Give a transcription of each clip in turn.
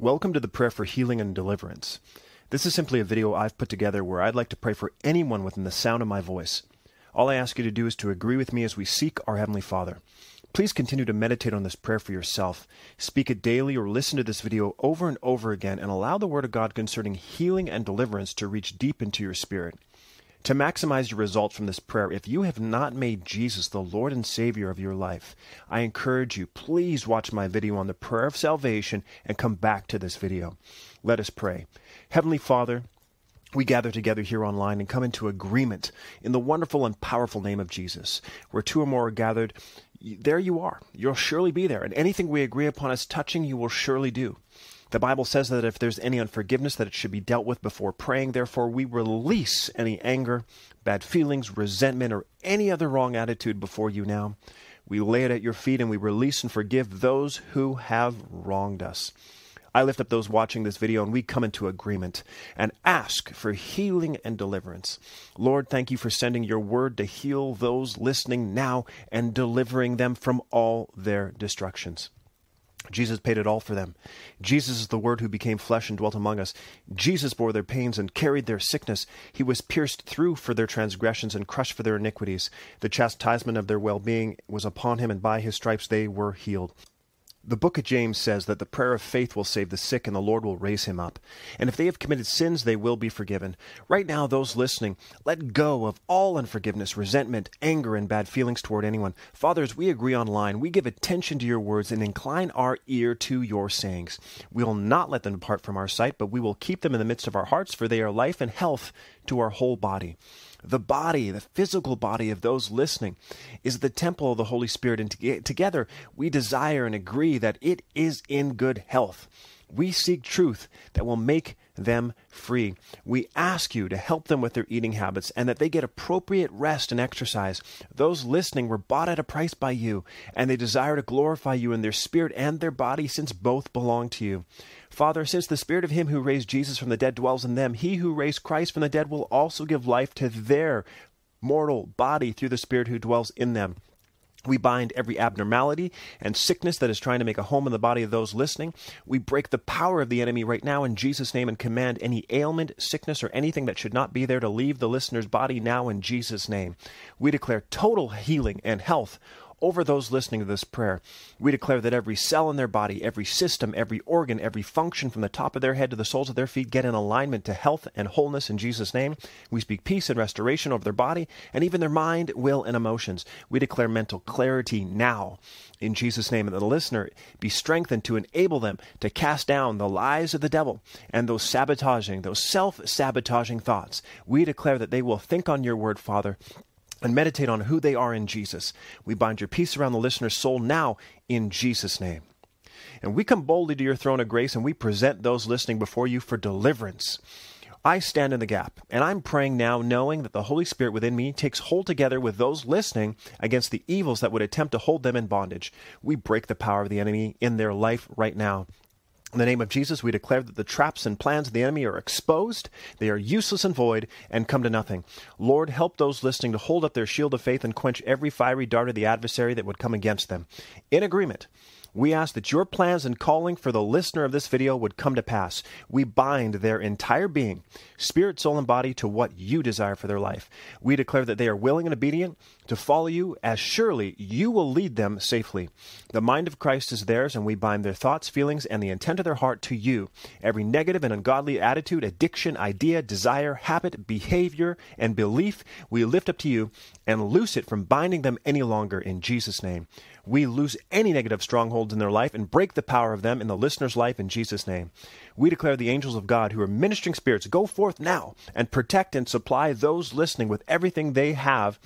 Welcome to the prayer for healing and deliverance. This is simply a video I've put together where I'd like to pray for anyone within the sound of my voice. All I ask you to do is to agree with me as we seek our Heavenly Father. Please continue to meditate on this prayer for yourself. Speak it daily or listen to this video over and over again and allow the Word of God concerning healing and deliverance to reach deep into your spirit. To maximize your results from this prayer, if you have not made Jesus the Lord and Savior of your life, I encourage you, please watch my video on the prayer of salvation and come back to this video. Let us pray. Heavenly Father, we gather together here online and come into agreement in the wonderful and powerful name of Jesus. Where two or more are gathered, there you are. You'll surely be there. And anything we agree upon as touching, you will surely do. The Bible says that if there's any unforgiveness, that it should be dealt with before praying. Therefore, we release any anger, bad feelings, resentment, or any other wrong attitude before you now. We lay it at your feet and we release and forgive those who have wronged us. I lift up those watching this video and we come into agreement and ask for healing and deliverance. Lord, thank you for sending your word to heal those listening now and delivering them from all their destructions. Jesus paid it all for them. Jesus is the Word who became flesh and dwelt among us. Jesus bore their pains and carried their sickness. He was pierced through for their transgressions and crushed for their iniquities. The chastisement of their well being was upon him, and by his stripes they were healed. The book of James says that the prayer of faith will save the sick and the Lord will raise him up. And if they have committed sins, they will be forgiven. Right now, those listening, let go of all unforgiveness, resentment, anger, and bad feelings toward anyone. Fathers, we agree online. We give attention to your words and incline our ear to your sayings. We will not let them depart from our sight, but we will keep them in the midst of our hearts, for they are life and health to our whole body. The body, the physical body of those listening, is the temple of the Holy Spirit, and together we desire and agree that it is in good health. We seek truth that will make them free. We ask you to help them with their eating habits and that they get appropriate rest and exercise. Those listening were bought at a price by you, and they desire to glorify you in their spirit and their body, since both belong to you. Father, since the spirit of him who raised Jesus from the dead dwells in them, he who raised Christ from the dead will also give life to their mortal body through the spirit who dwells in them. We bind every abnormality and sickness that is trying to make a home in the body of those listening. We break the power of the enemy right now in Jesus' name and command any ailment, sickness, or anything that should not be there to leave the listener's body now in Jesus' name. We declare total healing and health over those listening to this prayer. We declare that every cell in their body, every system, every organ, every function from the top of their head to the soles of their feet get in alignment to health and wholeness in Jesus' name. We speak peace and restoration over their body and even their mind, will, and emotions. We declare mental clarity now in Jesus' name. And that the listener be strengthened to enable them to cast down the lies of the devil and those sabotaging, those self sabotaging thoughts. We declare that they will think on your word, Father, and meditate on who they are in Jesus. We bind your peace around the listener's soul now in Jesus' name. And we come boldly to your throne of grace and we present those listening before you for deliverance. I stand in the gap, and I'm praying now knowing that the Holy Spirit within me takes hold together with those listening against the evils that would attempt to hold them in bondage. We break the power of the enemy in their life right now. In the name of Jesus, we declare that the traps and plans of the enemy are exposed, they are useless and void, and come to nothing. Lord, help those listening to hold up their shield of faith and quench every fiery dart of the adversary that would come against them. In agreement, we ask that your plans and calling for the listener of this video would come to pass. We bind their entire being, spirit, soul, and body, to what you desire for their life. We declare that they are willing and obedient to follow you, as surely you will lead them safely. The mind of Christ is theirs, and we bind their thoughts, feelings, and the intent of their heart to you. Every negative and ungodly attitude, addiction, idea, desire, habit, behavior, and belief, we lift up to you and loose it from binding them any longer in Jesus' name. We lose any negative strongholds in their life and break the power of them in the listener's life in Jesus' name. We declare the angels of God who are ministering spirits go forth now and protect and supply those listening with everything they have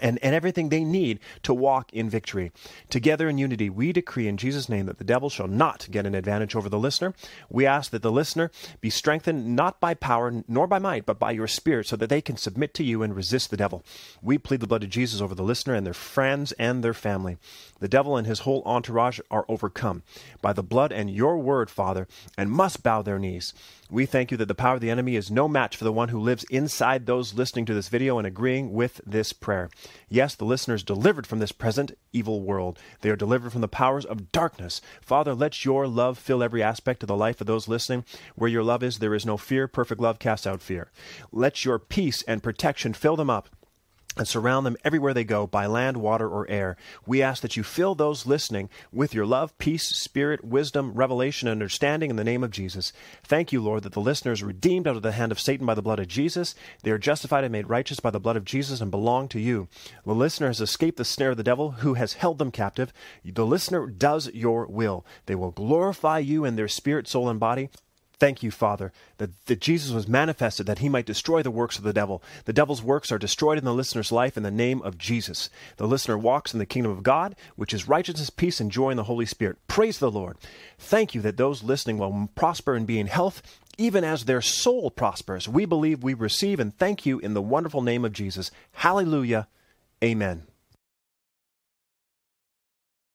and, and everything they need to walk in victory. Together in unity, we decree in Jesus' name that the devil shall not get an advantage over the listener. We ask that the listener be strengthened not by power nor by might, but by your spirit, so that they can submit to you and resist the devil. We plead the blood of Jesus over the listener and their friends and their family. The devil and his whole entourage are overcome by the blood and your word, Father, and must bow their knees. We thank you that the power of the enemy is no match for the one who lives inside those listening to this video and agreeing with this prayer. Yes, the listeners delivered from this present evil world. They are delivered from the powers of darkness. Father, let your love fill every aspect of the life of those listening. Where your love is, there is no fear. Perfect love casts out fear. Let your peace and protection fill them up and surround them everywhere they go by land, water, or air. We ask that you fill those listening with your love, peace, spirit, wisdom, revelation, and understanding in the name of Jesus. Thank you, Lord, that the listeners redeemed out of the hand of Satan by the blood of Jesus. They are justified and made righteous by the blood of Jesus and belong to you. The listener has escaped the snare of the devil who has held them captive. The listener does your will. They will glorify you in their spirit, soul, and body. Thank you, Father, that, that Jesus was manifested that he might destroy the works of the devil. The devil's works are destroyed in the listener's life in the name of Jesus. The listener walks in the kingdom of God, which is righteousness, peace, and joy in the Holy Spirit. Praise the Lord. Thank you that those listening will prosper and be in health, even as their soul prospers. We believe we receive and thank you in the wonderful name of Jesus. Hallelujah. Amen.